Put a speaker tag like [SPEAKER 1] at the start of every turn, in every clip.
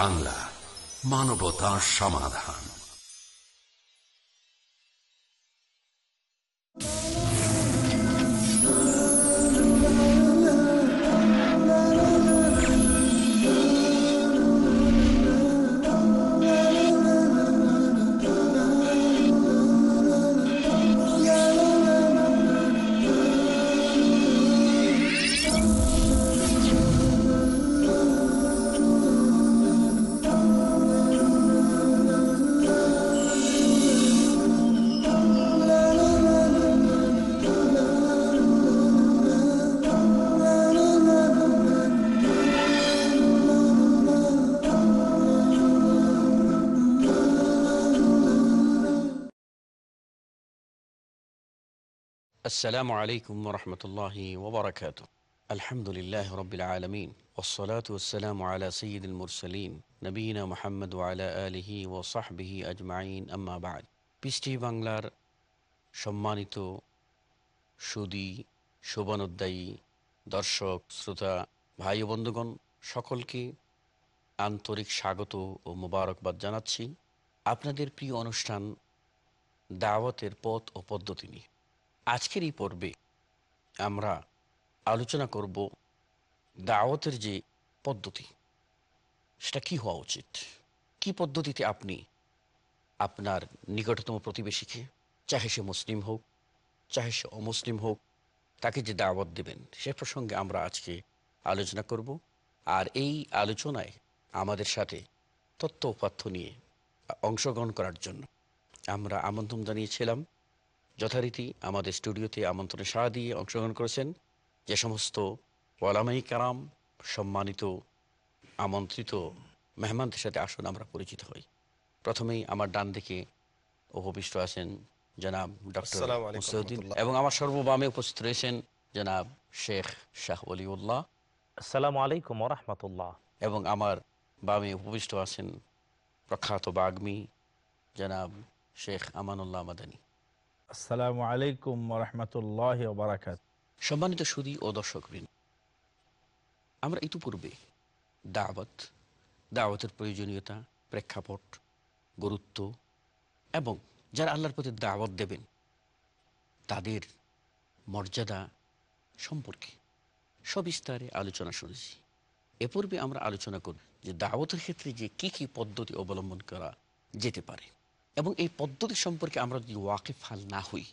[SPEAKER 1] বাংলা মানবতা সমাধান।
[SPEAKER 2] আসসালামু আলাইকুম রহমতুল্লাহ ওবরাকাত আলহামদুলিল্লাহ রবিল আলমিন ওসলাত ওসালাম আলা সঈদুল মুরসলিন নবীনা মোহাম্মদ আলা আলহি ও সাহবিহি আজমাইন আম্মাবাদ পৃষ্টি বাংলার সম্মানিত সুদী শোভানোদ্দায়ী দর্শক, শ্রোতা, ভাই বন্ধুগণ, সকলকে আন্তরিক স্বাগত ও মোবারকবাদ জানাচ্ছি। আপনাদের প্রিয় অনুষ্ঠান দাওয়াতের পথ ও পদ্ধতি নিয়ে। আজকের এই পর্বে আমরা আলোচনা করব দাওয়াতের যে পদ্ধতি, সেটা কি হওয়া উচিত? কি পদ্ধতিতে আপনি আপনার নিকটতম প্রতিবেশীকে, চাহে সে মুসলিম হোক, চাহে সে অমুসলিম হোক, তাকে যে দাওয়াত দেবেন, সে প্রসঙ্গে আমরা আজকে আলোচনা করব। আর এই আলোচনায় আমাদের সাথে তথ্য উপাত্য নিয়ে অংশগ্রহণ করার জন্য আমরা আমন্ত্রণ জানিয়েছিলাম। যথারীতি আমাদের স্টুডিওতে আমন্ত্রণে সাড়া দিয়ে অংশগ্রহণ করেছেন যে সমস্ত ওয়ালামাই কারাম সম্মানিত আমন্ত্রিত মেহমানদের সাথে আসুন আমরা পরিচিত হই। প্রথমেই আমার ডান দিকে উপবিষ্ট আছেন জনাব ডক্টর। এবং আমার সর্ববামে উপস্থিত রয়েছেন জনাব শেখ শাহ অলিউল্লাহ।
[SPEAKER 3] আসসালামু আলাইকুম রহমতুল্লাহ।
[SPEAKER 2] এবং আমার বামে উপবিষ্ট আছেন প্রখ্যাত বাগ্মী জনাব শেখ আমানুল্লাহ মাদানী।
[SPEAKER 4] আসসালামু আলাইকুম রহমতুল্লাহ বারাকাত
[SPEAKER 2] সম্মানিত সুদী ও দর্শকবৃন্দ, আমরা ইতিপূর্বে দাওয়াত, দাওয়াতের প্রয়োজনীয়তা, প্রেক্ষাপট, গুরুত্ব এবং যারা আল্লাহর প্রতি দাওয়াত দেবেন, তাদের মর্যাদা সম্পর্কে সবিস্তারে আলোচনা শুনেছি। এ পূর্বে আমরা আলোচনা করব যে দাওয়াতের ক্ষেত্রে যে কি কি পদ্ধতি অবলম্বন করা যেতে পারে। এবং এই পদ্ধতি সম্পর্কে আমরা যদি ওয়াকিফ হাল না হই,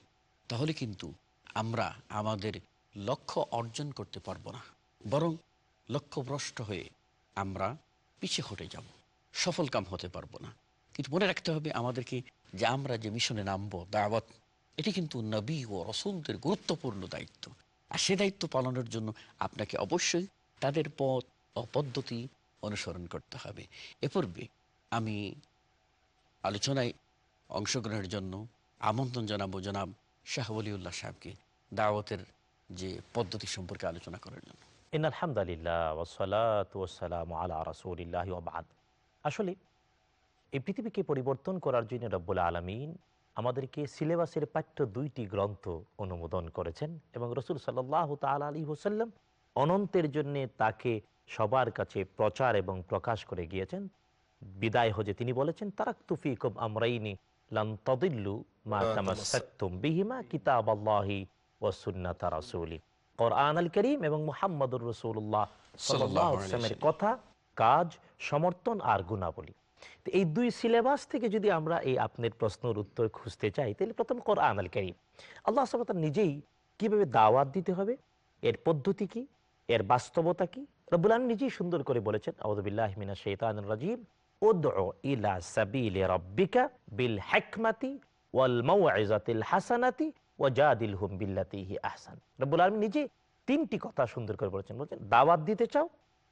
[SPEAKER 2] তাহলে কিন্তু আমরা আমাদের লক্ষ্য অর্জন করতে পারব না। বরং লক্ষ্যভ্রষ্ট হয়ে আমরা পিছিয়ে হটে যাব, সফল কাম হতে পারব না। কিন্তু মনে রাখতে হবে আমাদেরকে যে আমরা যে মিশনে নামবো, দাওয়াত, এটি কিন্তু নবী ও রসুলদের গুরুত্বপূর্ণ দায়িত্ব। আর সে দায়িত্ব পালনের জন্য আপনাকে অবশ্যই তাদের পথ ও পদ্ধতি অনুসরণ করতে হবে। এ পূর্বে আমি আলোচনায় অংশগ্রহণের জন্য আমন্ত্রণ জানাব জনাব শাহ ওলিউল্লাহ সাহেবকে দাওয়াতের যে পদ্ধতি সম্পর্কে আলোচনা করার জন্য।
[SPEAKER 3] আলহামদুলিল্লাহ আসলে এই পৃথিবীকে পরিবর্তন করার জন্য রব্বুল আলমিন আমাদেরকে সিলেবাসের পাঠ্য দুইটি গ্রন্থ অনুমোদন করেছেন এবং রসুল সাল্লাহ তাল আলী হোসাল্লাম অনন্তের জন্যে তাকে সবার কাছে প্রচার এবং প্রকাশ করে গিয়েছেন। বিদায় হজে তিনি বলেছেন তারাক তুফিকুম আমরাইনি লান তদিল্লু মা তামাসাক্তুম বিহিমা কিতাব আল্লাহি ওয়া সুন্নাতা রাসূলি কোরআন আল করিম এবং মুহাম্মদুর রাসূলুল্লাহ সাল্লাল্লাহু আলাইহি ওয়াসাল্লামের কথা কাজ সমর্থন আর গুণাবলী। তো এই দুই সিলেবাস থেকে যদি আমরা এই আপনার প্রশ্নের উত্তর খুঁজতে চাই তাহলে প্রথম কোরআন আল করিম। আল্লাহ সাল্লাহ নিজেই কীভাবে দাওয়াত দিতে হবে এর পদ্ধতি কি এর বাস্তবতা কি? আলম নিজেই সুন্দর করে বলেছেন আউযুবিল্লাহি মিনাশ শাইতানির রাজিম। উদউ ইলা সাবিলি রাব্বিকা বিল হিকমাতি ওয়াল মাউইজাতিল হাসানাতি আহসান। রব্বুল আলামিন নিজে তিনটি কথা সুন্দর করে বলেছেন। বলছেন দাওয়াত দিতে চাও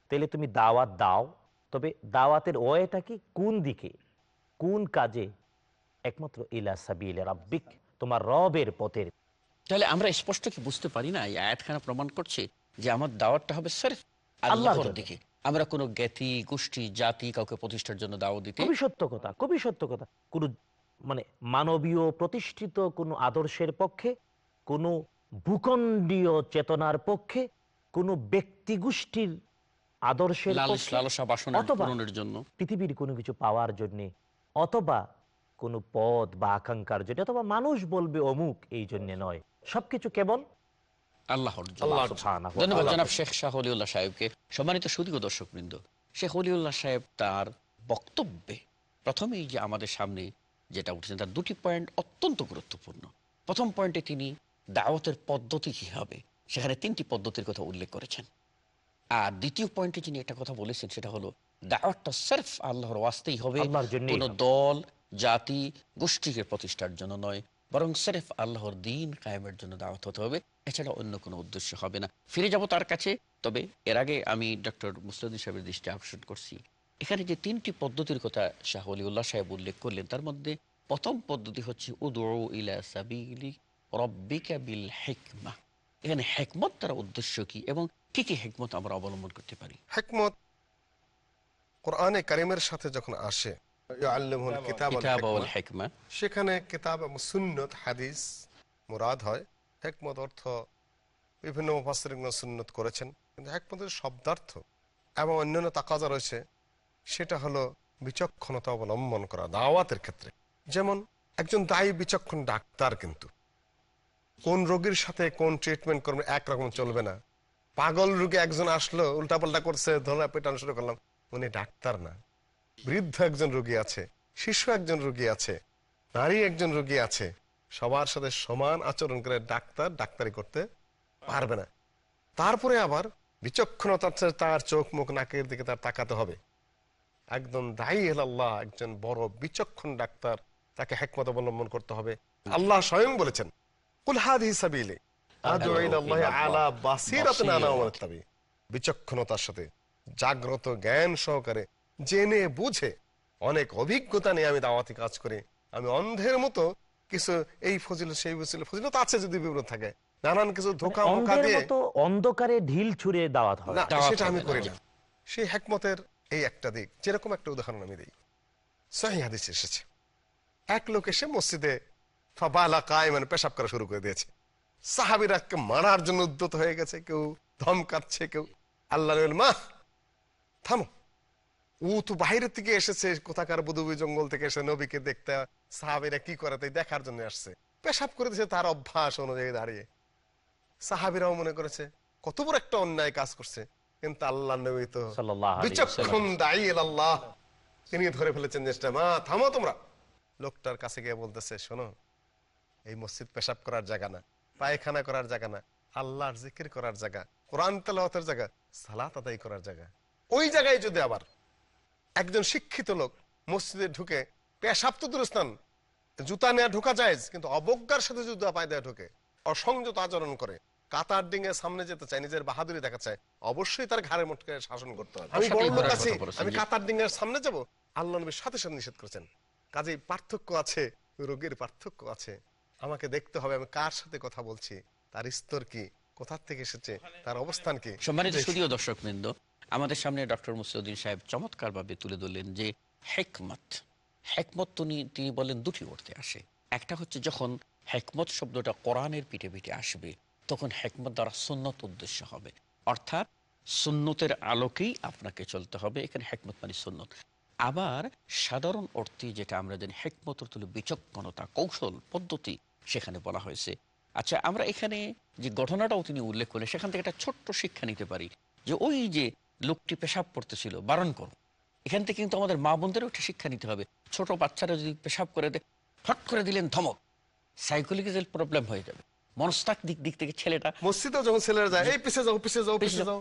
[SPEAKER 3] তাহলে তুমি দাওয়াত দাও তবে দাওয়াতের ওয়েটা কি? কোন দিকে? কোন কাজে? একমাত্র ইলা সাবিল রাব্বিক তোমার রবের পথের।
[SPEAKER 2] তাহলে আমরা স্পষ্ট কি বুঝতে পারি না? এই আয়াতখানা প্রমাণ করছে যে আমার দাওয়াতটা হবে স্যার
[SPEAKER 3] আল্লাহর
[SPEAKER 2] দিকে। আমরা কোনো জ্ঞাতি গোষ্ঠী জাতি কাউকে প্রতিষ্ঠার জন্য দাওয়াত দিতে
[SPEAKER 3] খুবই সত্য কথা খুবই সত্য কথা। কোনো মানে মানবীয় প্রতিষ্ঠিত কোনো আদর্শের পক্ষে কোনো ভূখণ্ডীয় চেতনার পক্ষে কোনো ব্যক্তি গোষ্ঠীর আদর্শের
[SPEAKER 2] জন্য।
[SPEAKER 3] পৃথিবীর কোনো কিছু পাওয়ার জন্য অথবা কোনো পদ বা আকাঙ্ক্ষার জন্য অথবা মানুষ বলবে অমুক এই জন্য নয়। সবকিছু কেবল
[SPEAKER 2] আল্লাহর জন্য
[SPEAKER 3] আল্লাহ সুবহানাহু ওয়া
[SPEAKER 2] ধন্যবাদ জনাব শেখ শাহ অলিউল্লাহ সাহেবকে। সম্মানিত সুদীয় দর্শক শেখ অলিউল্লাহ সাহেব তার বক্তব্যে প্রথমেই যে আমাদের সামনে যেটা উঠেছেন তার দুটি পয়েন্ট অত্যন্ত গুরুত্বপূর্ণ। প্রথম পয়েন্টে তিনি দাওয়াতের পদ্ধতি কী হবে সেখানে তিনটি পদ্ধতির কথা উল্লেখ করেছেন। আর দ্বিতীয় পয়েন্টে যিনি একটা কথা বলেছেন সেটা হলো দাওয়াতটা সার্ফ আল্লাহর ওয়াস্তেই হবে। কোনো দল জাতি গোষ্ঠীকে প্রতিষ্ঠার জন্য নয় বরং সেরেফ আল্লাহর দিন কায়েমের জন্য দাওয়াত হতে হবে এছাড়া অন্য কোনো উদ্দেশ্য হবে না। ফিরে যাব তার কাছে, তবে এর আগে আমি ডক্টর মুসলিউদ্দিন সাহেবের দৃষ্টি আকর্ষণ করছি। এখানে যে তিনটি পদ্ধতির কথা শাহ অলিউল্লাহ সাহেব উল্লেখ করলেন, তার মধ্যে প্রথম পদ্ধতি হচ্ছে উদু ইলা সাবিলি রব্বিকা বিল হেকমা। এখানে হেকমত তার উদ্দেশ্য কি এবং কি কি হেকমত আমরা অবলম্বন করতে পারি?
[SPEAKER 5] হেকমত কোরআনে কারিমের সাথে যখন আসে সেখানে কিতাব এবং সুন্নত হাদিস মুরাদ হয়। হেকমত অর্থ বিভিন্ন মুফাসসিরিন সুন্নত করেছেন। কিন্তু হেকমতের শব্দার্থ এবং অন্যান্য তাকাজা রয়েছে সেটা হলো বিচক্ষণতা অবলম্বন করা দাওয়াতের ক্ষেত্রে। যেমন একজন দায়ী বিচক্ষণ ডাক্তার কিন্তু। কোন রোগীর সাথে কোন ট্রিটমেন্ট করবে একরকম চলবে না। পাগল রোগী একজন আসলো উল্টাপাল্টা করছে ধরা পেটানো শুরু করলাম উনি ডাক্তার না। বৃদ্ধ একজন রোগী আছে, শিশু একজন রোগী আছে, নারী একজন রোগী আছে, সবার সাথে সমান আচরণ করে ডাক্তার ডাক্তারি করতে পারবে না। তারপরে আবার বিচক্ষণতার চেয়ে তার চোখ মুখ নাকের দিকে তার তাকাতে হবে। একদম দায়ী হেল আল্লাহ একজন বড় বিচক্ষণ ডাক্তার, তাকে হেকমত অবলম্বন করতে হবে। আল্লাহ স্বয়ং বলেছেন বিচক্ষণতার সাথে জাগ্রত জ্ঞান সহকারে জেনে বুঝে অনেক অভিজ্ঞতা নিয়ে আমি দাওয়াতি কাজ করি। আমি অন্ধের মতো কিছু এই ফজিল সেই ফজিল ফজিলত আছে যদি বিবরণ থাকে। নানান কিছু ধোকা মোকা দিয়ে
[SPEAKER 3] অন্ধকারে ঢিল ছুঁড়ে দাওয়াত হয়।
[SPEAKER 5] না সেটা আমি করি
[SPEAKER 2] না।
[SPEAKER 5] সেই হেকমতের এই একটা দিক। যেরকম একটা উদাহরণ আমি দিই। সহি হাদিস এসেছে। এক লোক এসে মসজিদে ফাবালা কায় মানে পেশাব করা শুরু করে দিয়েছে। সাহাবিরা কে মারার জন্য উদ্যত হয়ে গেছে কেউ ধমকাচ্ছে কেউ আল্লাহ মা থামো। ও তো বাইরের থেকে এসেছে কোথাকার বুধুবি জঙ্গল থেকে এসে নবীকে দেখতে সাহাবিরা কি করে তাই দেখার জন্য আসছে। পেশাব করে দিয়েছে তার অভ্যাস অনুযায়ী দাঁড়িয়ে। সাহাবিরাও মনে করেছে কত বড় একটা অন্যায় কাজ করছে। কিন্তু আল্লাহ নবী তো বিচক্ষণ দায়ী আল্লাহ তিনি ধরে ফেলেছেন জিনিসটা মা থামো তোমরা। লোকটার কাছে গিয়ে বলতেছে শোনো এই মসজিদ পেশাব করার জায়গা না পায়খানা করার জায়গা না আল্লাহর জিকির করার জায়গা কোরআন তেলাওয়াতের জায়গা সালাত আদায় করার জায়গা। ওই জায়গায় যদি আবার একজন শিক্ষিত লোক মসজিদে ঢুকে পেশাব তো দূরস্থান জুতা নেওয়া ঢোকা যায় কিন্তু অবজ্ঞার সাথে জুতা পায়ে দেওয়া ঢোকে। অসংযত আচরণ করে। কাতার ডিঙে সামনে যেতে চায় নিজের বাহাদুরি দেখা চায় অবশ্যই তার ঘাড়ে মোটকে শাসন করতে হবে। আমি বড় লোক আছি আমি কাতার ডিঙের সামনে যাব। আল্লাহ নবীর সাথে সাথে নিষেধ করেছেন। কাজেই পার্থক্য আছে রোগের পার্থক্য আছে। আমাকে দেখতে হবে আমি কার সাথে কথা বলছি তার স্তর কি কোথার থেকে এসেছে তার অবস্থান কি।
[SPEAKER 2] সম্মানিত সুদীয় দর্শক বৃন্দ আমাদের সামনে ডক্টর মুসিউদ্দিন সাহেব চমৎকার ভাবে তুলে ধরলেন যে হেকমত হেকমত তিনি তিনি বলেন দুটি অর্থে আসে। একটা হচ্ছে যখন হেকমত শব্দটা কোরআনের পিঠে পিঠে আসবে, তখন হেকমত দ্বারা সুন্নত উদ্দেশ্য হবে। অর্থাৎ সুন্নতের আলোকেই আপনাকে চলতে হবে, এখানে হেকমত মানে সুন্নত। আবার সাধারণ অর্থে যেটা আমরা জানি হেকমত অর্থ হলো বিচক্ষণতা, কৌশল, পদ্ধতি সেখানে বলা হয়েছে। আচ্ছা আমরা এখানে যে ঘটনাটাও তিনি উল্লেখ করলেন, সেখান থেকে একটা ছোট্ট শিক্ষা নিতে পারি যে ওই যে লোকটি পেশাব করতেছিল বারণ করো। এখান থেকে কিন্তু আমাদের মা বোনদেরও একটা শিক্ষা নিতে হবে। ছোট বাচ্চারা যদি পেশাব করে দেয় ফট করে দিলেন ধমক সাইকোলজিক্যাল প্রবলেম হয়ে যাবে। মনস্তাক দিক থেকে ছেলেটা
[SPEAKER 5] মসজিদে যখন ছেলেরা যায় এই পিছে যাও পিছে যাও
[SPEAKER 2] পিছে
[SPEAKER 5] যাও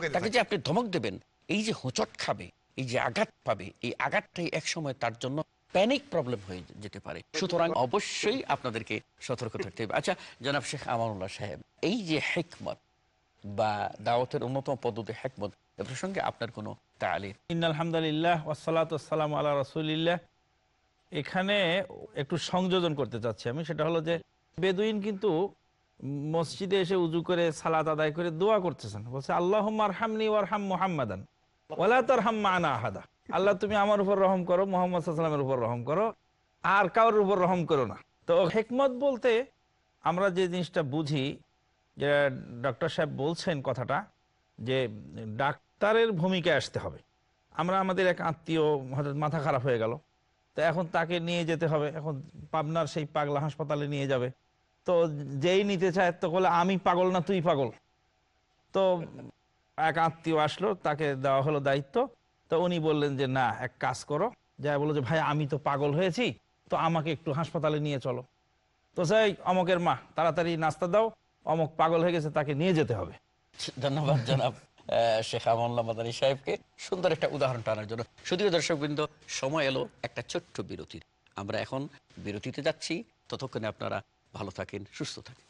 [SPEAKER 5] দিতে
[SPEAKER 2] তাকে যে আপনি ধমক দেবেন এই যে হোঁচট খাবে এই যে আঘাত পাবে এই আঘাতটাই এক সময় তার জন্য প্যানিক প্রবলেম হয়ে যেতে পারে। সুতরাং অবশ্যই আপনাদেরকে সতর্ক থাকতে হবে। আচ্ছা জনাব শেখ আমানুল্লাহ সাহেব এই যে হেকমত বা দাওয়াতের অন্যতম পদ্ধতি হেকমত এ প্রসঙ্গে আপনার কোনো তালিম?
[SPEAKER 4] ইন্নালহামদুলিল্লাহ ওসালাত সালাম আল্লাহ রসুলিল্লাহ। এখানে একটু সংযোজন করতে চাচ্ছি আমি, সেটা হলো যে বেদুইন কিন্তু মসজিদে এসে উজু করে সালাত আদায় করে দোয়া করতেছেন। বলছে আল্লাহ আরহামনি ওয়ারহাম মোহাম্মদান ওলা তার হাম মানা আহাদা। আল্লাহ, তুমি আমার উপর রহম করো, মোহাম্মদ সাল্লামের উপর রহম করো, আর কারোর উপর রহম করো না। তো হেকমত বলতে আমরা যে জিনিসটা বুঝি, যে ডক্টর সাহেব বলছেন কথাটা, যে ডাক্তারের ভূমিকায় আসতে হবে। আমরা আমাদের এক আত্মীয় হঠাৎ মাথা খারাপ হয়ে গেল। তো এখন তাকে নিয়ে যেতে হবে। এখন পাবনার সেই পাগলা হাসপাতালে নিয়ে যাবে। তো যেই নিতে চায় তো বলে, আমি পাগল না, তুই পাগল। তো এক আত্মীয় আসলো, তাকে দেওয়া হলো দায়িত্ব। তো উনি বললেন যে, না, এক কাজ করো। যা বলল যে, ভাই, আমি তো পাগল হয়েছি, তো আমাকে একটু হাসপাতালে নিয়ে চলো। তো সেই অমকের মা, তাড়াতাড়ি নাস্তা দাও। অমক পাগল হয়ে গেছে, তাকে নিয়ে যেতে হবে।
[SPEAKER 2] ধন্যবাদ, জানাব। শেখ আমল্লা মাদানী সাহেবকে সুন্দর একটা উদাহরণ টানার জন্য। শুধুও দর্শকবৃন্দ, সময় এলো একটা ছোট্ট বিরতির। আমরা এখন বিরতিতে যাচ্ছি। ততক্ষণে আপনারা ভালো থাকেন, সুস্থ থাকেন।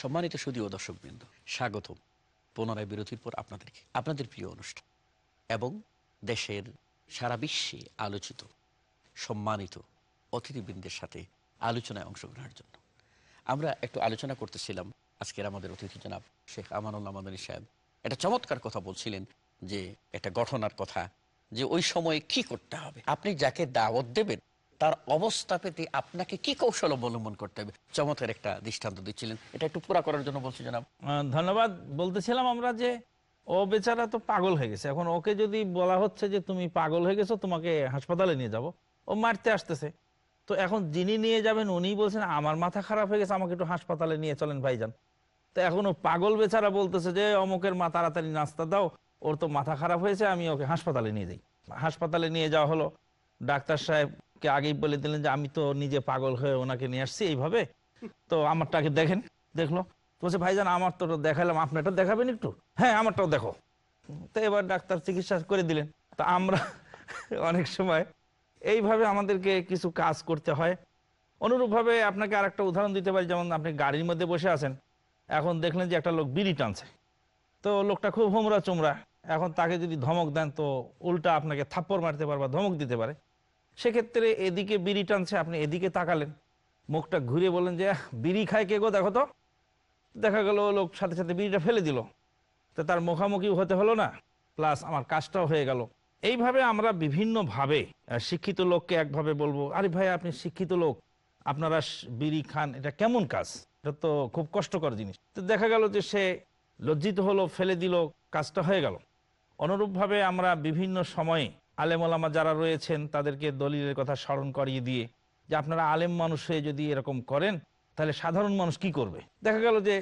[SPEAKER 2] সম্মানিত সুদীয় দর্শকবৃন্দ, স্বাগতম পুনরায় বিরতির পর আপনাদেরকে, আপনাদের প্রিয় অনুষ্ঠান এবং দেশের সারা বিশ্বে আলোচিত, সম্মানিত অতিথিবৃন্দের সাথে আলোচনায় অংশগ্রহণের জন্য। আমরা একটু আলোচনা করতেছিলাম আজকের আমাদের অতিথি জনাব শেখ আমানুল্লাহ মাদানী সাহেব। একটা চমৎকার কথা বলছিলেন যে, একটা ঘটনার কথা যে, ওই সময়ে কি করতে হবে? আপনি যাকে দাওয়াত দেবেন তার অবস্থা পেতে আপনাকে কি কৌশল অবলম্বন করতে হবে? চমৎকার একটা দৃষ্টান্ত দিচ্ছিলেন। এটা একটু পুরা করার জন্য বলছি, জনাব।
[SPEAKER 4] ধন্যবাদ। বলতেছিলাম আমরা যে, ও বেচারা তো পাগল হয়ে গেছে। এখন ওকে যদি বলা হচ্ছে যে, তুমি পাগল হয়ে গেছো, তোমাকে হাসপাতালে নিয়ে যাব। ও মারতে আসতেছে। তো এখন যিনি নিয়ে যাবেন উনি বলছেন, আমার মাথা খারাপ হয়ে গেছে, আমাকে একটু হাসপাতালে নিয়ে চলেন, ভাইজান। তো এখন ও পাগল বেচারা বলতেছে যে, অমুকের মা, তাড়াতাড়ি নাস্তা দাও। ওর তো মাথা খারাপ হয়েছে, আমি ওকে হাসপাতালে নিয়ে যাই। হাসপাতালে নিয়ে যাওয়া হলো। ডাক্তার সাহেবকে আগেই বলে দিলেন যে আমি তো নিজে পাগল হয়ে ওনাকে নিয়ে আসছি এইভাবে। তো আমারটাকে দেখেন, দেখল। বলছে, ভাইজান, আমার তো দেখালাম, আপনারটা দেখাবেন একটু? হ্যাঁ আমারটাও দেখো। তো এবার ডাক্তার চিকিৎসা করে দিলেন। তা আমরা অনেক সময় এইভাবে আমাদেরকে কিছু কাজ করতে হয়। অনুরূপভাবে আপনাকে আর একটা উদাহরণ দিতে পারি, যেমন আপনি গাড়ির মধ্যে বসে আছেন, এখন দেখলেন যে একটা লোক বিড়ি টানছে। তো লোকটা খুব হোমরা চোমরা এখন তাকে যদি ধমক দেন, তো উল্টা আপনাকে থাপ্পড় মারতে পারে বা ধমক দিতে পারে। সেক্ষেত্রে এদিকে বিড়ি টানছে আপনি এদিকে তাকালেন। মুখটা ঘুরে বলেন যে "আহ, বিড়ি খায় কে গো? দেখো তো। দেখা গেল লোক সাথে সাথে বিড়িটা ফেলে দিল। তো তার মুখামুখি হতে হলো না প্লাস আমার কাজটাও হয়ে গেল। এইভাবে আমরা বিভিন্নভাবে শিক্ষিত লোককে একভাবে বলব আরে ভাই আপনি শিক্ষিত লোক। আপনারা বিড়ি খান এটা কেমন কাজ? এটা তো খুব কষ্টকর জিনিস। তো দেখা গেল যে সে লজ্জিত হলো ফেলে দিল কাজটা হয়ে গেল। অনুরূপভাবে আমরা বিভিন্ন সময়ে আলেম ওলামা যারা রয়েছেন, তাদেরকে দলিলের কথা স্মরণ করিয়ে দিয়ে যে আপনারা আলেম মানুষ হয়ে যদি এরকম করেন, তাহলে সাধারণ মানুষ কি করবে? দেখা গেল যে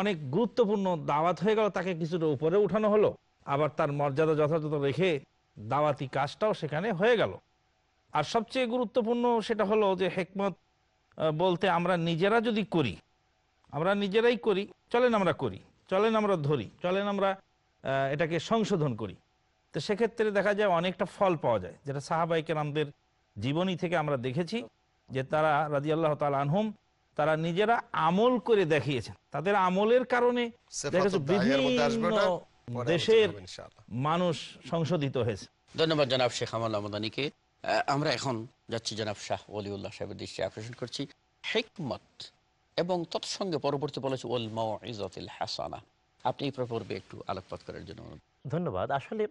[SPEAKER 4] অনেক গুরুত্বপূর্ণ দাওয়াত হয়ে গেল, তাকে কিছুটা উপরে উঠানো হলো। আবার তার মর্যাদা যথাযথ রেখে দাওয়াতি কাজটাও সেখানে হয়ে গেল। আর সবচেয়ে গুরুত্বপূর্ণ সেটা হলো যে হেকমত বলতে আমরা নিজেরা যদি করি, আমরা নিজেরাই করি, চলেন আমরা করি, চলেন আমরা ধরি, চলেন আমরা এটাকে সংশোধন করি। তো সেক্ষেত্রে দেখা যায় অনেকটা ফল পাওয়া যায়। যেটা সাহাবাইকের আমাদের জীবনী থেকে আমরা দেখেছি যে তারা রাজি আল্লাহ আনহুম তারা নিজেরা আমল করে দেখিয়েছেন। তাদের আমলের কারণে দেশের মানুষ সংশোধিত হয়েছে।
[SPEAKER 2] ধন্যবাদ জনাব শেখ আমাল আমাদানিকে। আমরা এখন যাচ্ছি জনাব শাহ ওলিউল্লাহ সাহেবের দৃষ্টি আকর্ষণ করছি। হেকমত এবং তৎসঙ্গে পরবর্তী বলেছে ওল মাইজাতিল হাসানা। আপনি এই পর্বে একটু আলোকপাত করার জন্য
[SPEAKER 3] ধন্যবাদ। আসলে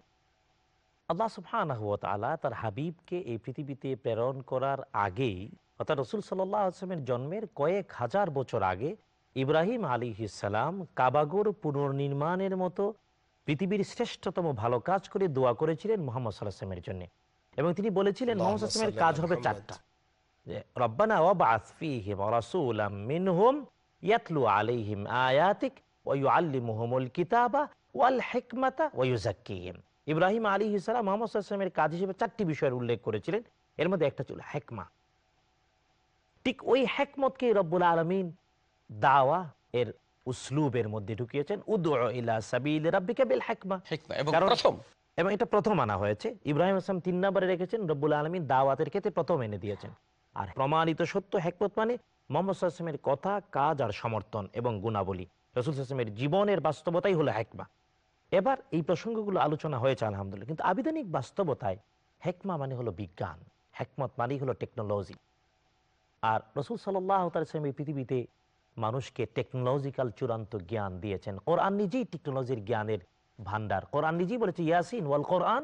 [SPEAKER 3] আল্লাহ সুবহানাহু ওয়া তাআলা তার হাবিবকে এই পৃথিবীতে প্রেরণ করার আগেই অর্থাৎ রসুল সাল্লাহ আসলামের জন্মের কয়েক হাজার বছর আগে ইব্রাহিম আলী ইসালাম কাবাগর পুনর্নির্মাণের মতো পৃথিবীর শ্রেষ্ঠতম ভালো কাজ করে দোয়া করেছিলেন মোহাম্মদ সাল্লাহামের জন্য। এবং তিনি বলেছিলেন মোহাম্মদ সাল্লামের কাজ হবে চারটা। রব্বানা ওয়াবাস রাসূলাম মিনহুম ইয়াতলু আলাইহিম আয়াতিক ওয়া ইউআল্লিমুহুমুল কিতাবা ওয়াল হিকমাতা ওয়া ইউযাক্কিহিম। ইব্রাহিম আলী ইসলাম মোহাম্মদ সাল্লামের কাজ হিসেবে চারটি বিষয়ের উল্লেখ করেছিলেন। এর মধ্যে একটা ছিল হেকমা। ঠিক ওই হেকমতকে রব্বুল আলমিন দাওয়া এর উসলুবের মধ্যে ঢুকিয়েছেন
[SPEAKER 2] এবং
[SPEAKER 3] এটা প্রথম আনা হয়েছে। ইব্রাহিম আসলাম তিন নম্বরে রেখেছেন রব্বুল আলমিন দাওয়াতের ক্ষেত্রে প্রথম এনে দিয়েছেন। আর প্রমাণিত সত্য হেকমত মানে মোহাম্মদ সাল্লামের কথা কাজ আর সমর্থন এবং গুণাবলী। রসুল সাল্লামের জীবনের বাস্তবতাই হলো হেকমা। এবার এই প্রসঙ্গগুলো আলোচনা হয়েছে, আলহামদুলিল্লাহ। কিন্তু আবিধানিক বাস্তবতায় হেকমা মানে হলো বিজ্ঞান। হেকমত মানেই হলো টেকনোলজি আর রসুল সাল্লাহ এই পৃথিবীতে মানুষকে টেকনোলজিক্যাল চূড়ান্ত জ্ঞান দিয়েছেন। কোরআন নিজেই টেকনোলজির জ্ঞানের ভান্ডার কোরআন নিজেই বলেছে, ইয়াসিন ওয়াল কোরআন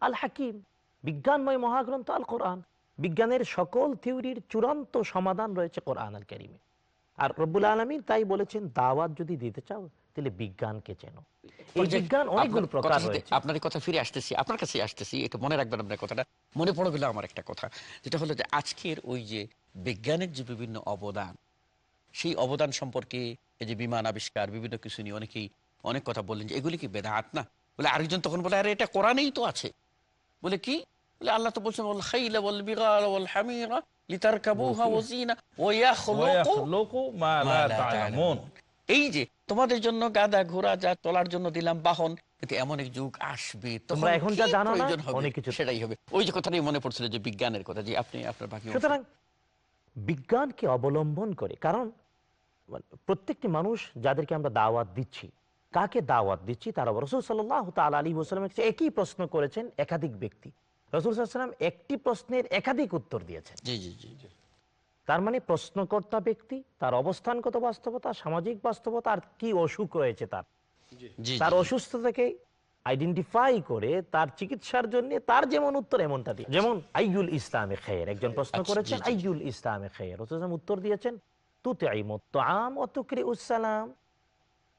[SPEAKER 3] আল হাকিম। বিজ্ঞানময় মহাগ্রন্থ আল কোরআন। বিজ্ঞানের সকল থিওরির চূড়ান্ত সমাধান রয়েছে কোরআন আল করিমে। আর রব্বুল আলমী তাই বলেছেন, দাওয়াত যদি দিতে চাও তাহলে বিজ্ঞানকে চেনো। এই বিজ্ঞান অনেকগুলো প্রকার রয়েছে।
[SPEAKER 2] আপনার কথা ফিরে আসতেছি আপনার কাছে আসতেছি এটা মনে রাখবেন আপনার কথাটা। মনে পড়ে গেল আমার একটা কথা যেটা হলো যে আজকের ওই যে বিজ্ঞানের যে বিভিন্ন অবদান সেই অবদান সম্পর্কে এই যে বিমান আবিষ্কার বিভিন্ন কিছু নিয়ে অনেকেই অনেক কথা বললেন যে এগুলি কি বেদাত না? বলে আরেকজন তখন বলে আরে এটা কোরআনেই তো আছে। বলে কি? বলে আল্লাহ তো বলছেন ওয়াল খাইলা ওয়াল বিগাল ওয়াল হামিরা লিতারকাবুহা ওয়া জিনা ওয়া ইয়াখলুকু
[SPEAKER 4] মা লা তা'লামুন।
[SPEAKER 2] এই যে তোমাদের জন্য গাদা ঘোড়া যা চলার জন্য দিলাম বাহন কিন্তু এমন এক যুগ আসবে।
[SPEAKER 3] তোমরা এখন যা জানো না, অনেক কিছু
[SPEAKER 2] সেটাই হবে। ওই যে কথাটাই মনে পড়ছিল যে বিজ্ঞানের কথা যে আপনি আপনার বাকি
[SPEAKER 3] সুতরাং বিজ্ঞানকে অবলম্বন করে কারণ মানে প্রত্যেকটি মানুষ যাদেরকে আমরা দাওয়াত দিচ্ছি কাকে দাওয়াত দিচ্ছি তারা রসুল সাল্লাহ তাল আলী ওসালামের কাছে একই প্রশ্ন করেছেন একাধিক ব্যক্তি। রসুল সাল্লাম একটি প্রশ্নের একাধিক উত্তর দিয়েছেন।
[SPEAKER 2] জি জি জি জি।
[SPEAKER 3] তার মানে প্রশ্নকর্তা ব্যক্তি তার অবস্থানগত বাস্তবতা সামাজিক বাস্তবতা আর কি অসুখ রয়েছে তার। তার। অসুস্থতাকে আইডেন্টিফাই করে তার চিকিৎসার জন্য তার যেমন উত্তর এমনটা দিয়ে। যেমন আইজুল ইসলামে খেয়ের একজন প্রশ্ন
[SPEAKER 2] আচ্ছা,
[SPEAKER 3] করেছেন। আইজুল ইসলামে খেয়ের রসুলাম উত্তর দিয়েছেন তুতে আম অতুকরি উসালাম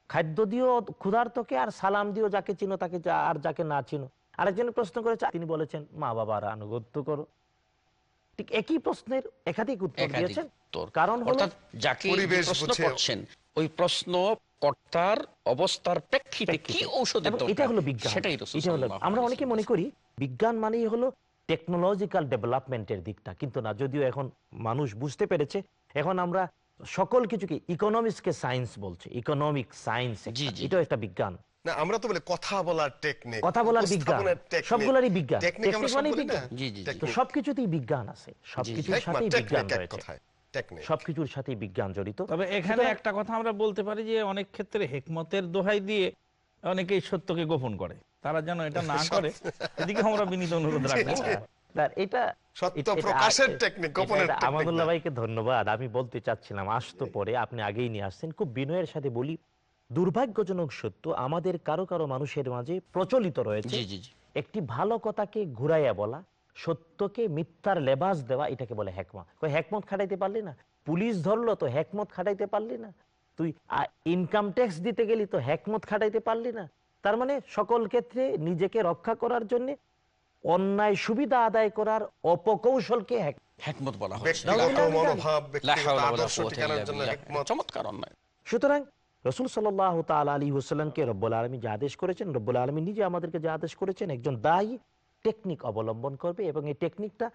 [SPEAKER 3] খাদ্য দিও ক্ষুধার্তকে আর সালাম দিও যাকে চিনো তাকে যা- আর যাকে না চিনো। আরেকজন প্রশ্ন করেছে তিনি বলেছেন মা বাবার আনুগত্য করো। ঠিক একই প্রশ্নের একাধিক উত্তর দিয়েছেন। কারণ
[SPEAKER 2] অর্থাৎ যাকে প্রশ্ন করছেন ওই প্রশ্ন কর্তার অবস্থার প্রেক্ষিতে কি দরকার
[SPEAKER 3] এটা হলো বিজ্ঞান।
[SPEAKER 2] সেটাই
[SPEAKER 3] এটা হলো আমরা অনেকে মনে করি বিজ্ঞান মানেই হলো টেকনোলজিক্যাল ডেভেলপমেন্টের দিকটা। কিন্তু না যদিও এখন মানুষ বুঝতে পেরেছে এখন আমরা সকল কিছুকে ইকোনমিক্সকে সায়েন্স বলছে। Economic science. এটাও একটা বিজ্ঞান।
[SPEAKER 5] না আমরা তো বলি কথা বলার টেকনিক
[SPEAKER 3] কথা বলার বিজ্ঞান সবগুলোরই বিজ্ঞান।
[SPEAKER 5] টেকনিক
[SPEAKER 3] মানে বিজ্ঞান।
[SPEAKER 2] জি, জি, জি।
[SPEAKER 3] তো সবকিছুতেই বিজ্ঞান আছে। সবকিছুর সাথেই বিজ্ঞান রয়েছে। সবকিছুর সাথেই বিজ্ঞান জড়িত।
[SPEAKER 4] তবে এখানে একটা কথা আমরা বলতে পারি যে অনেক ক্ষেত্রে হেকমতের দোহাই দিয়ে অনেকেই সত্যকে গোপন করে। তারা যেন এটা না করে এদিকে আমরা বিনীত অনুরোধ রাখব।
[SPEAKER 3] এটা
[SPEAKER 5] সত্য প্রকাশের গোপনের
[SPEAKER 3] আমানুল্লাহ ভাইকে ধন্যবাদ। আমি বলতে চাচ্ছিলাম আসতো পরে আপনি আগেই নিয়ে আসছেন। খুব বিনয়ের সাথে বলি দুর্ভাগ্যজনক সত্য আমাদের কারও কারও মানুষের মাঝে প্রচলিত রয়েছে। একটি ভালো কথাকে ঘুরাইয়া বলা সত্যকে মিথ্যার লেবাস দেওয়া এটাকে বলে হেকমা কই হেকমত খাটাইতে পারলি না? পুলিশ ধরলো তো হেকমত খাটাইতে পারলি না? তুই ইনকাম ট্যাক্স দিতে গেলি তো হেকমত খাটাইতে পারলি না? তার মানে সকল ক্ষেত্রে নিজেকে রক্ষা করার জন্য অন্যায় সুবিধা আদায় করার অপকৌশলকে
[SPEAKER 2] বলা চমৎকার অন্যায়।
[SPEAKER 3] সুতরাং রসুল সাল্লাহ তাল আলী হুসাল্লামকে রব্বুল আলমী যে আদেশ করেছেন রব্বুল আলমী নিজে আমাদেরকে যে আদেশ করেছেন একজন দায়ী টেকনিক অবলম্বন করবে এবং এই টেকনিকটা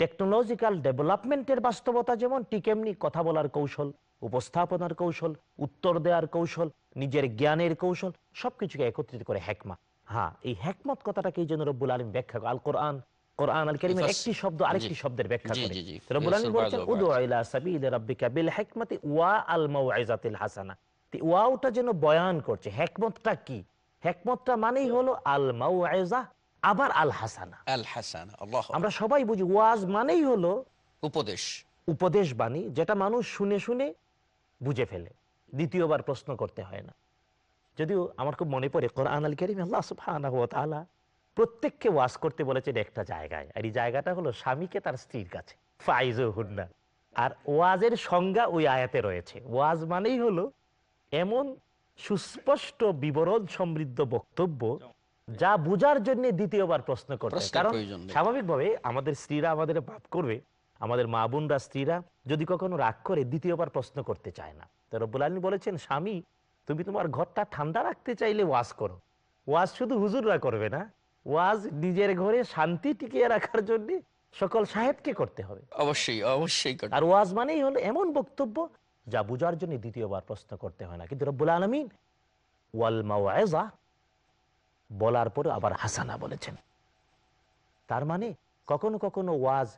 [SPEAKER 3] টেকনোলজিক্যাল ডেভেলপমেন্টের বাস্তবতা যেমন ঠিক এমনি কথা বলার কৌশল উপস্থাপনার কৌশল উত্তর দেওয়ার কৌশল নিজের জ্ঞানের কৌশল সবকিছুকে একত্রিত করে হেকমা হ্যাঁ এই হেকমত কথাটাকে এই জন্য রব্বুল আলম ব্যাখ্যা আল কোরআন কোরআন আল করিমের একটি শব্দ আরেকটি শব্দের ব্যাখ্যা করে। রব্বুল আলম বলছেন উদু ইলা সাবিলি রাব্বিকা বিল হিকমাতি ওয়া আল মাউইজাতিল হাসানা। ওয়াওটা যেন বয়ান করছে। হেকমতটা কি? হেকমতটা মানেই হলো আল মাউইজা আবার আল হাসানা
[SPEAKER 2] আল হাসান
[SPEAKER 3] আমরা সবাই বুঝি ওয়াজ মানেই হলো
[SPEAKER 2] উপদেশ।
[SPEAKER 3] উপদেশ বাণী যেটা মানুষ শুনে শুনে বুঝে ফেলে। দ্বিতীয়বার প্রশ্ন করতে হয় না। যদিও আমার খুব মনে পড়ে কোরআন আল করিম আল্লাহ প্রত্যেককে ওয়াজ করতে বলেছেন একটা জায়গায়। আর এই জায়গাটা হলো স্বামীকে তার স্ত্রীর কাছে। ফাইজ হুন্না আর ওয়াজের সংজ্ঞা ওই আয়াতে রয়েছে। ওয়াজ মানেই হলো এমন সুস্পষ্ট বিবরণ সমৃদ্ধ বক্তব্য যা বুঝার জন্য দ্বিতীয়বার প্রশ্ন করতে কারণ স্বাভাবিকভাবে আমাদের স্ত্রীরা আমাদের বাপ করবে আমাদের মা বোনরা স্ত্রীরা যদি কখনো রাগ করে দ্বিতীয়বার প্রশ্ন করতে চায় না। তো রব্বুল আলমী বলেছেন স্বামী তুমি তোমার ঘরটা ঠান্ডা রাখতে চাইলে ওয়াজ করো। ওয়াজ শুধু হুজুররা করবে না ওয়াজ নিজের ঘরে শান্তি টিকিয়ে রাখার জন্য সকল সাহেবকে করতে হবে।
[SPEAKER 2] অবশ্যই অবশ্যই
[SPEAKER 3] আর ওয়াজ মানেই হলো এমন বক্তব্য যা বুঝার জন্য দ্বিতীয়বার প্রশ্ন করতে হয় না। কিন্তু রব্বুল আলমিন ওয়াল মাওয়াজা বলার পরে আবার হাসানা বলেছেন। তার মানে কখনো কখনো ওয়াজ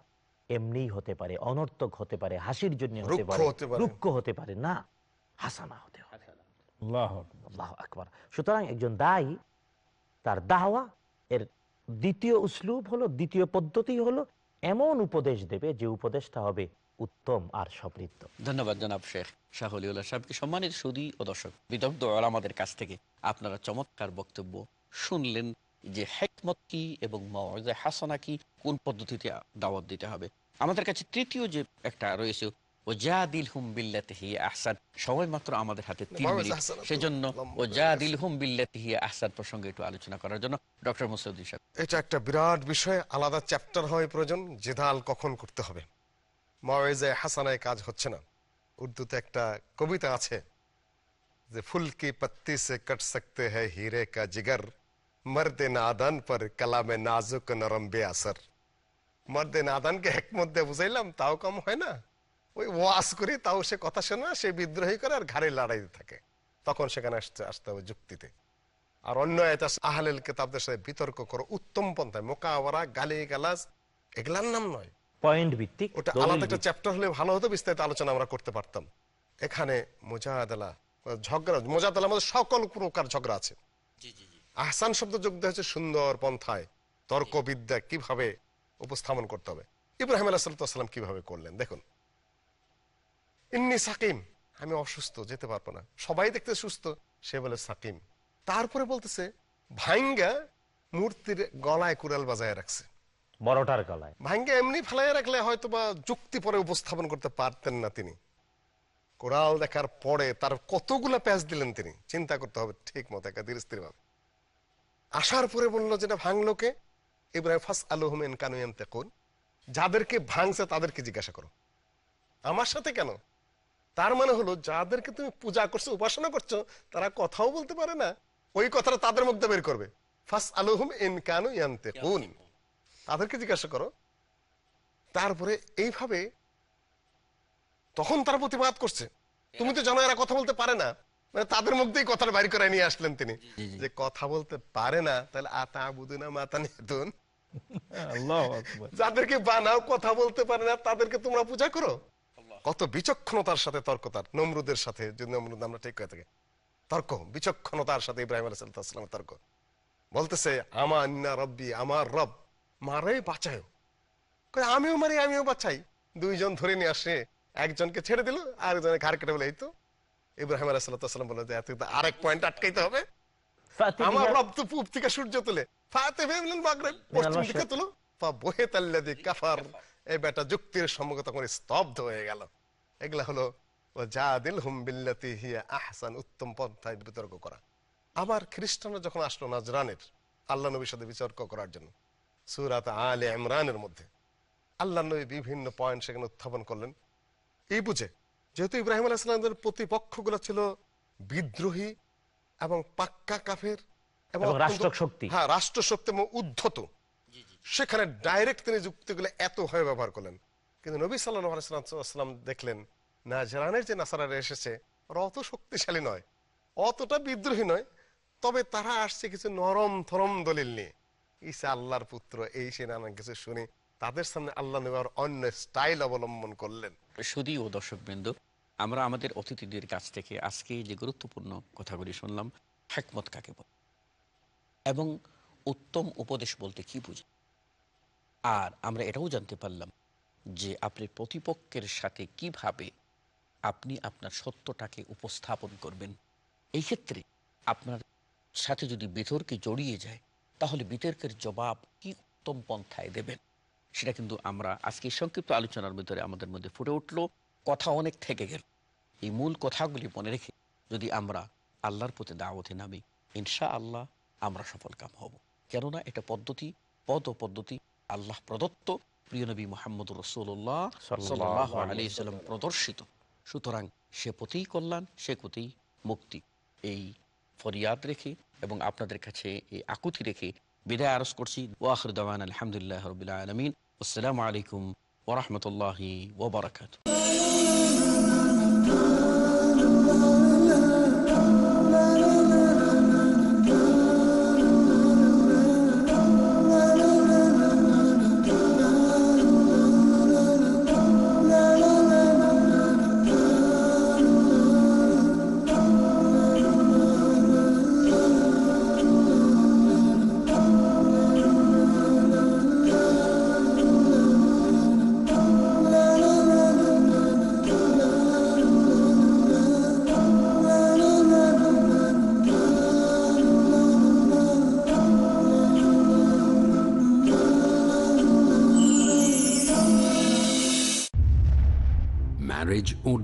[SPEAKER 3] এমনি হতে পারে অনর্থক হতে পারে হাসির জন্য হতে পারে রুক্ষ হতে পারে না হাসানা হতে হবে।
[SPEAKER 4] আল্লাহ
[SPEAKER 3] আল্লাহ সুতরাং একজন দায়ী তার দাওয়া এর দ্বিতীয় উসলুব হলো দ্বিতীয় পদ্ধতি হলো এমন উপদেশ দেবে যে উপদেশটা হবে উত্তম আর সমৃদ্ধ।
[SPEAKER 2] ধন্যবাদ জনাব শেখ শাহলিউল্লাহ সাহেবকে। সম্মানিত সুদী ও দর্শক বিদগ্ধ আমাদের কাছ থেকে আপনারা চমৎকার বক্তব্য শুনলেন যে হেকমত কি এবং হাসানা কি কোন পদ্ধতিতে দাওয়াত দিতে হবে। আমাদের কাছে তৃতীয় যে একটা রয়েছে ও যা দিল হুম বিল্লাতিহি আহসান। সময় মাত্র আমাদের হাতে তিন মিনিট। সেজন্য ও যা দিল হুম বিল্লাতিহি আহসান প্রসঙ্গে একটু আলোচনা করার জন্য ডক্টর মুসৌদ্দিন সাহেব।
[SPEAKER 5] এটা একটা বিরাট বিষয় আলাদা চ্যাপ্টার হয় প্রয়োজন জেদাল কখন করতে হবে। মাওয়েজে হাসানায় কাজ হচ্ছে না। উর্দুতে একটা কবিতা আছে যে, ফুল কি পত্তি সে কট সকতে হ্যায় হিরে কা জিগর, মর্দে নাদান পর কালামে নাজুক নরম বে আসর। মর্দে নাদানকে হেকমত দিয়ে বুঝাইলাম, তাও কম হয় না। ওই ওয়াস করি, তাও সে কথা শোনে সে বিদ্রোহী করে আর ঘাড়ে লড়াই থাকে। তখন সেখানে আসতে আসতে হবে যুক্তিতে। আর অন্য এটা আহলেল কেতাবদের সাথে বিতর্ক করো, উত্তম পন্থায় মোকাওয়ারা গালি গালাজ এগুলার নাম নয়।
[SPEAKER 3] পয়েন্ট ভিত্তিক
[SPEAKER 5] ওটা আলাদা একটা চ্যাপ্টার হলে ভালো হতো বিস্তারিত আলোচনা আমরা করতে পারতাম। এখানে মোজাদালা ঝগড়া মোজাদালার মধ্যে সকল প্রকার ঝগড়া আছে। আহসান শব্দ যোগ দেওয়া হচ্ছে সুন্দর পন্থায়। তর্কবিদ্যা কীভাবে উপস্থাপন করতে হবে? ইব্রাহিম আলাহাম কীভাবে করলেন? দেখুন। ইন্নি সাকিম আমি অসুস্থ যেতে পারব না। সবাই দেখতে সুস্থ সে বলে সাকিম। তারপরে বলতেছে ভাইঙ্গা মূর্তির গলায় কুড়াল বাজায় রাখছে।
[SPEAKER 3] বড়টার গলায়।
[SPEAKER 5] ভাঙ্গে এমনি ফেলাই রাখলে হয়তো বা যুক্তি পরে উপস্থাপন করতে পারতেন না তিনি। কোরাল দেখার পরে তার কতগুলো প্যাচ দিলেন তিনি, চিন্তা করতে হবে ঠিক মতো একা ধীরে স্থির ভাবে। আসার পরে বলল যেটা ভাঙলো কে? ইব্রাহিম ফাস আলহমেন কানুয়াম তেকুন যাদেরকে ভাঙছে তাদেরকে জিজ্ঞাসা করো। আমার সাথে কেন? তার মানে হলো, যাদেরকে তুমি পূজা করছ, উপাসনা করছ, তারা কথাও বলতে পারে না। ওই কথাটা তাদের মধ্যে বের করবে। ফাস আলহুম ইন কানু ইয়ান্তে কোন তাদেরকে জিজ্ঞাসা করো। তারপরে এইভাবে তখন তারা প্রতিবাদ করছে। তুমি তো জানো এরা কথা বলতে পারে না। মানে তাদের মুখ দিয়েই কথাটা বাড়ি করে নিয়ে আসলেন তিনি। যে কথা বলতে পারে না তাহলে আতা বুদুনা মাতা নিতুন। যাদেরকে বানাও কথা বলতে পারে না তাদেরকে তোমরা পূজা করো। কত বিচক্ষণতার সাথে তর্ক তার নমরুদের সাথে যদি নমরুদ আমরা ঠিক হয়ে থাকে। তর্ক বিচক্ষণতার সাথে ইব্রাহিম আলাইসালামের তর্ক। বলতেছে আমার না রব্বি আমার রব। মারে বাঁচায় আমিও মারি আমিও বাঁচাই। দুইজন ধরে নিয়ে আসে একজনকে ছেড়ে দিল আরেকজনের ঘাড় কেটে বলে এই তো। ইব্রাহিম আলাইসালাম বলে যে আরেক পয়েন্ট আটকাইতে হবে। আমার রব তো পূব থেকে সূর্য তুলে। ফাতে ভেবলেন মাগরিব পশ্চিম দিকে তুলো। ফা বহে তাল্লাদি কাফার। এই বেটা যুক্তির সম্মুখে তখন স্তব্ধ হয়ে গেল। এগুলা হলো ও জাদিল হুম বিল্লাতি হিয়া আহসান। উত্তম পন্থায় বিতর্ক করা। আবার খ্রিস্টানরা যখন আসলো নাজরানের আল্লাহ নবীর সাথে বিতর্ক করার জন্য। সুরাত আলে ইমরানের মধ্যে। আল্লাহ নবী বিভিন্ন পয়েন্ট সেখানে উত্থাপন করলেন। এই বুঝে যেহেতু ইব্রাহিম আলাইসালামের প্রতিপক্ষগুলো ছিল বিদ্রোহী এবং পাক্কা কাফের
[SPEAKER 3] এবং রাষ্ট্রশক্তি।
[SPEAKER 5] হ্যাঁ রাষ্ট্রশক্তি এবং উদ্ধত। সেখানে ডাইরেক্ট তিনি যুক্তিগুলো এত হয়ে ব্যবহার করলেন। কিন্তু নবী সাল্লাম দেখলেন নাজরানের যে নাসারারা এসেছে ওরা অত শক্তিশালী নয়। অতটা বিদ্রোহী নয় তবে তারা আসছে কিছু নরম থরম দলিল নিয়ে। ইসা আল্লাহর পুত্র, এই সে কিছু শুনে তাদের সামনে আল্লাহ নবী আবার অন্য স্টাইল অবলম্বন করলেন।
[SPEAKER 2] শুধু ও দর্শকবৃন্দ, আমরা আমাদের অতিথিদের কাছ থেকে আজকে যে গুরুত্বপূর্ণ কথাগুলি শুনলাম হ্যাকমত কাকে বলে? এবং উত্তম উপদেশ বলতে কি বুঝি? আর আমরা এটাও জানতে পারলাম যে আপনি প্রতিপক্ষের সাথে কীভাবে আপনি আপনার সত্যটাকে উপস্থাপন করবেন। এই ক্ষেত্রে আপনার সাথে যদি বিতর্কে জড়িয়ে যায় তাহলে বিতর্কের জবাব কি উত্তম পন্থায় দেবেন? সেটা কিন্তু আমরা আজকে সংক্ষিপ্ত আলোচনার ভিতরে আমাদের মধ্যে ফুটে উঠল কথা অনেক থেকে গেল। এই মূল কথাগুলি মনে রেখে যদি আমরা আল্লাহর প্রতি দাওয়াতে নামি ইনশা আল্লাহ আমরা সফল কাম হব। কেননা এটা পদ্ধতি পদ ও পদ্ধতি আল্লাহ প্রদত্ত। প্রিয় নবী মোহাম্মদ রসুল্লাহ সাল্লাহ প্রদর্শিত। সুতরাং সে পথেই কল্যাণ সে পথেই মুক্তি। এই ফরিয়াদ রেখে এবং আপনাদের কাছে এই আকুতি রেখে বিদায় আরস করছি। ওয়াখর দাওয়ান আলহামদুলিল্লাহ রবিল আলমিন। আসসালামু আলাইকুম ওরহমতুল্লাহি ওবরাকাত